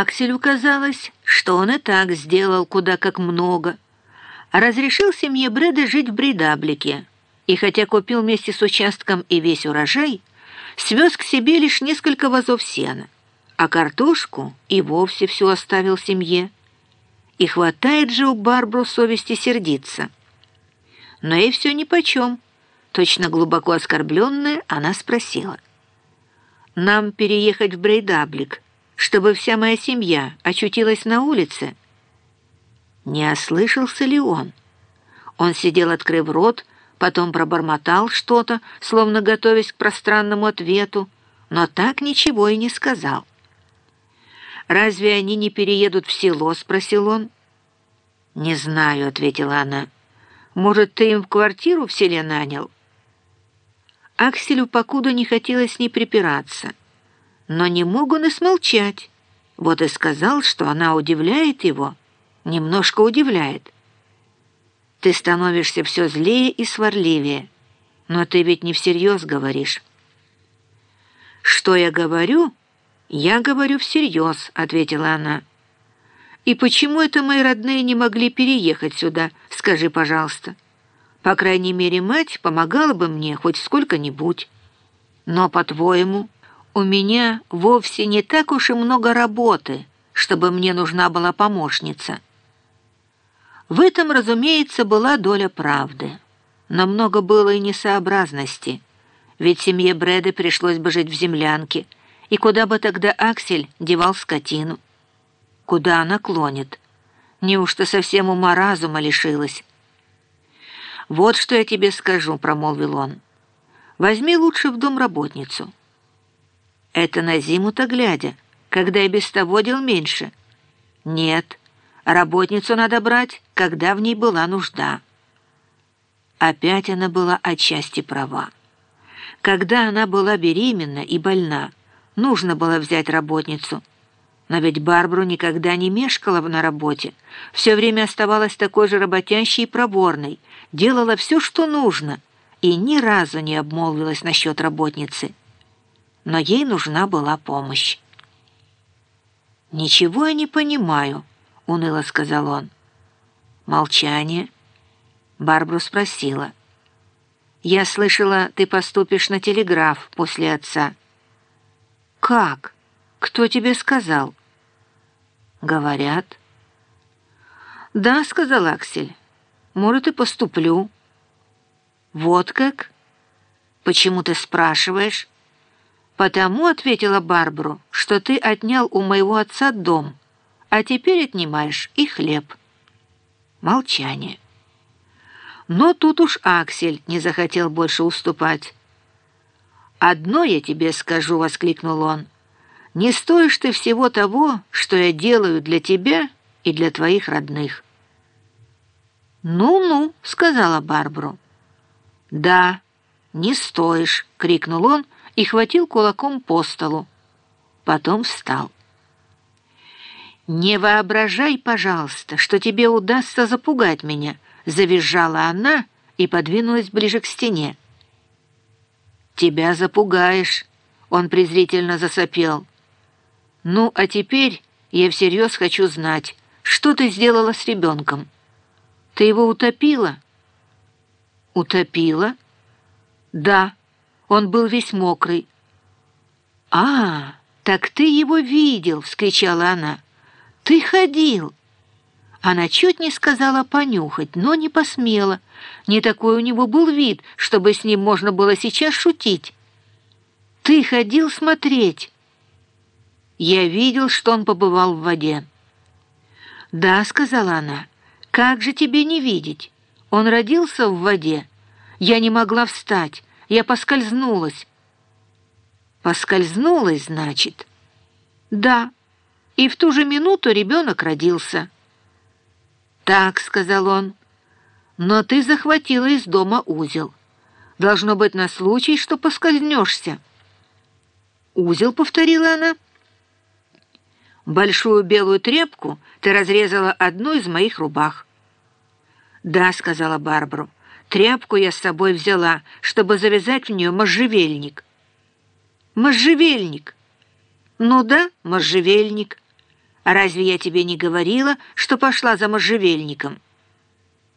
Акселю казалось, что он и так сделал куда как много. Разрешил семье Брэда жить в Бридаблике, и хотя купил вместе с участком и весь урожай, свез к себе лишь несколько вазов сена, а картошку и вовсе всю оставил семье. И хватает же у Барбру совести сердиться. Но ей все нипочем. Точно глубоко оскорбленная, она спросила. «Нам переехать в Брейдаблик, чтобы вся моя семья очутилась на улице?» Не ослышался ли он? Он сидел, открыв рот, потом пробормотал что-то, словно готовясь к пространному ответу, но так ничего и не сказал. «Разве они не переедут в село?» — спросил он. «Не знаю», — ответила она. «Может, ты им в квартиру в селе нанял?» Акселю покуда не хотелось ни припираться, но не мог он и смолчать. Вот и сказал, что она удивляет его, немножко удивляет. «Ты становишься все злее и сварливее, но ты ведь не всерьез говоришь». «Что я говорю?» «Я говорю всерьез», — ответила она. «И почему это мои родные не могли переехать сюда, скажи, пожалуйста? По крайней мере, мать помогала бы мне хоть сколько-нибудь. Но, по-твоему, у меня вовсе не так уж и много работы, чтобы мне нужна была помощница». В этом, разумеется, была доля правды. Но много было и несообразности, ведь семье Брэда пришлось бы жить в землянке — и куда бы тогда Аксель девал скотину? Куда она клонит? Неужто совсем ума разума лишилась? «Вот что я тебе скажу», — промолвил он. «Возьми лучше в дом работницу». «Это на зиму-то глядя, когда и без того дел меньше». «Нет, работницу надо брать, когда в ней была нужда». Опять она была отчасти права. Когда она была беременна и больна, Нужно было взять работницу. Но ведь Барбару никогда не мешкала на работе. Все время оставалась такой же работящей и проворной, делала все, что нужно, и ни разу не обмолвилась насчет работницы. Но ей нужна была помощь. «Ничего я не понимаю», — уныло сказал он. Молчание. Барбару спросила. «Я слышала, ты поступишь на телеграф после отца». «Как? Кто тебе сказал?» «Говорят». «Да», — сказал Аксель. «Может, и поступлю». «Вот как? Почему ты спрашиваешь?» «Потому», — ответила Барбару, — «что ты отнял у моего отца дом, а теперь отнимаешь и хлеб». Молчание. Но тут уж Аксель не захотел больше уступать. «Одно я тебе скажу», — воскликнул он. «Не стоишь ты всего того, что я делаю для тебя и для твоих родных». «Ну-ну», — сказала Барбару. «Да, не стоишь», — крикнул он и хватил кулаком по столу. Потом встал. «Не воображай, пожалуйста, что тебе удастся запугать меня», — завизжала она и подвинулась ближе к стене. «Тебя запугаешь», — он презрительно засопел. «Ну, а теперь я всерьез хочу знать, что ты сделала с ребенком? Ты его утопила?» «Утопила?» «Да, он был весь мокрый». «А, так ты его видел!» — вскричала она. «Ты ходил!» Она чуть не сказала понюхать, но не посмела. Не такой у него был вид, чтобы с ним можно было сейчас шутить. «Ты ходил смотреть?» Я видел, что он побывал в воде. «Да», — сказала она, — «как же тебе не видеть? Он родился в воде. Я не могла встать, я поскользнулась». «Поскользнулась, значит?» «Да, и в ту же минуту ребенок родился». «Так», — сказал он, — «но ты захватила из дома узел. Должно быть на случай, что поскользнешься». «Узел», — повторила она. «Большую белую тряпку ты разрезала одну из моих рубах». «Да», — сказала Барбару, — «тряпку я с собой взяла, чтобы завязать в нее можжевельник». «Можжевельник?» «Ну да, можжевельник». разве я тебе не говорила, что пошла за можжевельником?»